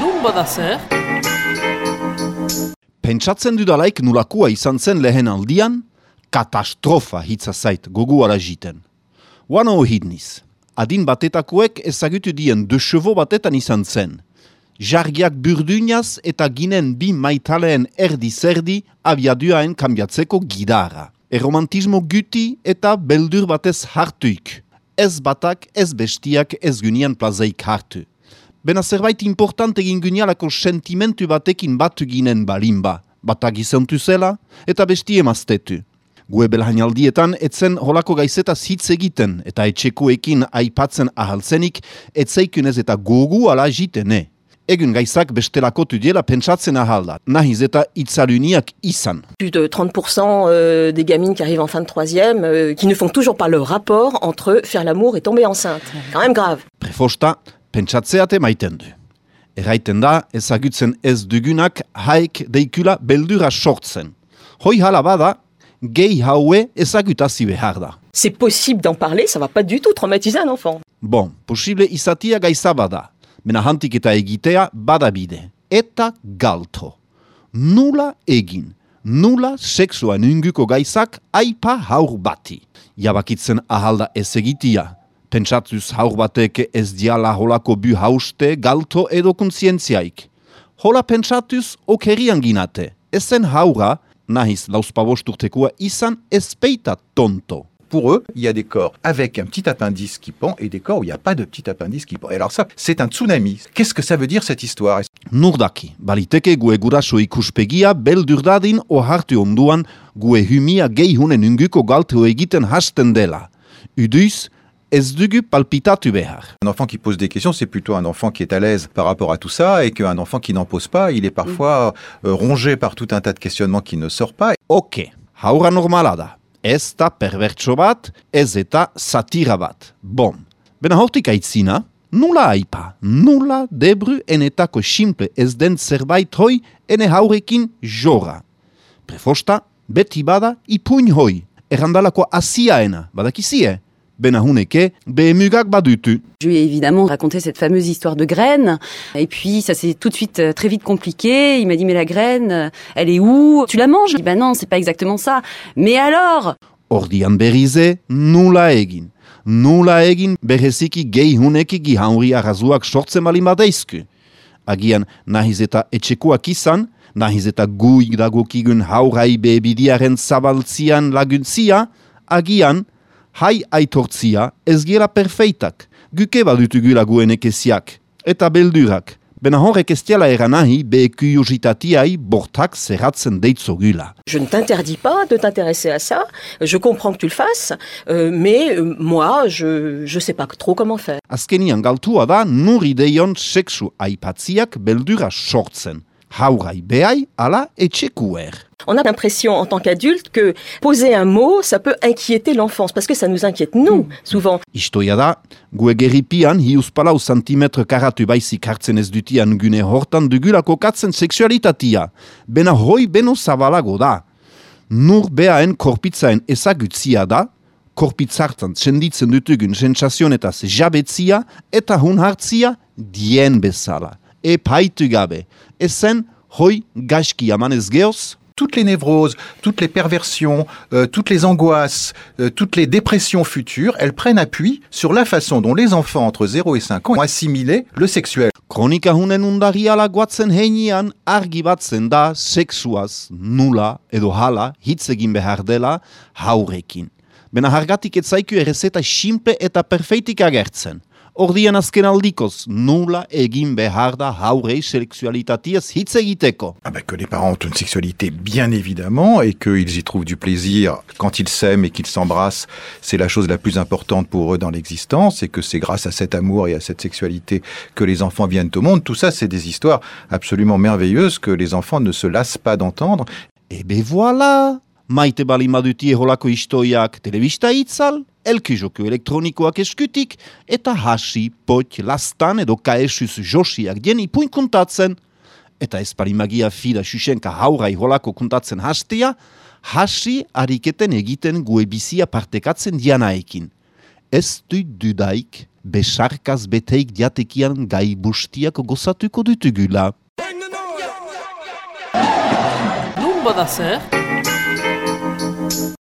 Nun bada zer? Pentsatzen dudalaik nulakoa izan zen lehen aldian, katastrofa hitza zait goguara jiten. Wano ohidniz, adin batetakoek ezagutu dien chevaux batetan izan zen. Jargiak burdunaz eta ginen bi maitaleen erdi-zerdi abiaduaen kambiatzeko gidara. Erromantismo guti eta beldur batez hartuik. Ez batak, ez bestiak, ez gynian plazeik hartu. Bena zerbait important egin gynialako sentimentu batekin batu ginen balimba. Batak izantu zela eta besti emaztetu. Gue belhainaldietan etzen holako gaizeta hitz egiten eta etxekoekin aipatzen ahaltzenik etzeikunez eta gogu ala jitene. Egun gaizak bestelako tudiela pentsatzen ahalda, nahiz eta itzaluniak izan. Plus de 30% euh, des gamines qui arrivent en fin de troisième euh, qui ne font toujours pas le rapport entre faire l'amour et tomber enceinte. Quand même grave. Prefosta, pentsatzeate maiten du. Erraiten da, ezagutzen ez dugunak haek deikula beldura sortzen. Hoi hala bada, gehi haue ezagutazi behar da. C'est possible d'en parler, ça va pas du tout traumatiser un enfant. Bon, posible izatia gaiza bada, mena hantik eta egitea badabide. Eta galto. Nula egin, nula sexuan unguko gaizak aipa haur bati. Jabakitzen ahalda ez egitia. Pentsatzuz haur batek ez diala holako bu hauste, galto edo kontzientziaik. Hola pentsatuz okerian ginate. Ezen haura, nahiz lauspabosturtekoa izan ezpeita tonto. Pour eux, il y a des corps avec un petit appendice qui pend et des corps où il n'y a pas de petit appendice qui pend. Et alors ça, c'est un tsunami. Qu'est-ce que ça veut dire cette histoire? Nurdaki, baliteke gue guraso ikuspegia beldur dadin ohartu onduan gue humia geihunen unguko galtu egiten hasten dela. Uduiz, ez dugu palpitatu behar. Un enfant qui pose des questions, c'est plutôt un enfant qui est à l'aise par rapport à tout ça et qu'un enfant qui n'en pose pas, il est parfois euh, rongé par tout un tas de questionnements qui ne sort pas. Ok, haura normala da. Ez da perbertso bat, ez eta satira bat. Bon, bena hortik aitzina, nula aipa, nula debru enetako simple ez den zerbait hoi ene haurekin jora. Prefosta, beti bada ipuin hoi, errandalako asiaena, badakizie, bena huneke behemugak badutu. Je lui ai évidemment raconté cette fameuse histoire de graine. Et puis, ça s'est tout de suite euh, très vite compliqué. Il m'a dit, mais la graine, euh, elle est où? Tu la manges? Je dis, bah non, c'est pas exactement ça. Mais alors? Ordian berrize, nula egin. Nula egin bereziki gehi huneki gihauri arrazuak sortzen bali badeizku. Agian nahiz eta etxekoak izan, nahiz eta guik dagokigun haurai bebidiaren zabaltzian laguntzia, agian hai aitortzia ez gira perfeitak, guke badutugula guenek eziak, eta beldurak. Bena horrek ez diala eran nahi bekuriositatiai bortak zerratzen deitzogula. Je ne t'interdis pas de t'intéresser à ça. Je comprends que tu le fasses, euh, mais euh, moi, je je sais pas trop comment faire. Azkenian galtua da nur ideion sexu aipatziak beldura sortzen. Haurai behai ala etxekuer. On a l'impression en tant qu'adulte que poser un mot, ça peut inquiéter l'enfance, parce que ça nous inquiète nous, souvent. Istoia da, gue geripian hiuspalau santimetre karatu baizik hartzen ez dutian gune hortan dugula kokatzen seksualitatia. Bena hoi beno zabalago da. Nur beaen korpitzaen ezagutzia da, korpitzartan txenditzen dutugun sensazionetaz jabetzia eta hun hartzia dien bezala. Epaitu gabe. Ezen hoi gaski amanez geoz, Toutes les névroses, toutes les perversions, euh, toutes les angoisses, euh, toutes les dépressions futures, elles prennent appui sur la façon dont les enfants entre 0 et 5 ans ont assimilé le sexuel. Kronika hunen undariala guatzen heinean argi batzen da sexuaz nula edo hala hitz egin behar dela haurekin. Bena hargatik ez zaiku errezeta simple eta perfeitik agertzen. Ordian azken aldikoz nula egin behar da haurei sexualitatiaz hitz egiteko. Ah bah, que les parents ont une sexualité bien évidemment et qu'ils y trouvent du plaisir quand ils s'aiment et qu'ils s'embrassent, c'est la chose la plus importante pour eux dans l'existence et que c'est grâce à cet amour et à cette sexualité que les enfants viennent au monde. Tout ça, c'est des histoires absolument merveilleuses que les enfants ne se lassent pas d'entendre. Ebe voilà! Maite bali maduti eholako istoiak telebista itzal, elkijoku elektronikoak eskutik, eta hasi, pot, lastan edo kaesuz josiak dien ipuin kontatzen. Eta ez pari magia fida xuxenka haurai holako kontatzen hastea, hasi ariketen egiten gue bizia partekatzen dianaekin. ez du dudaik besarkaz beteik diatekian gai bustiak gozatuko dutugula. Nun bada zer?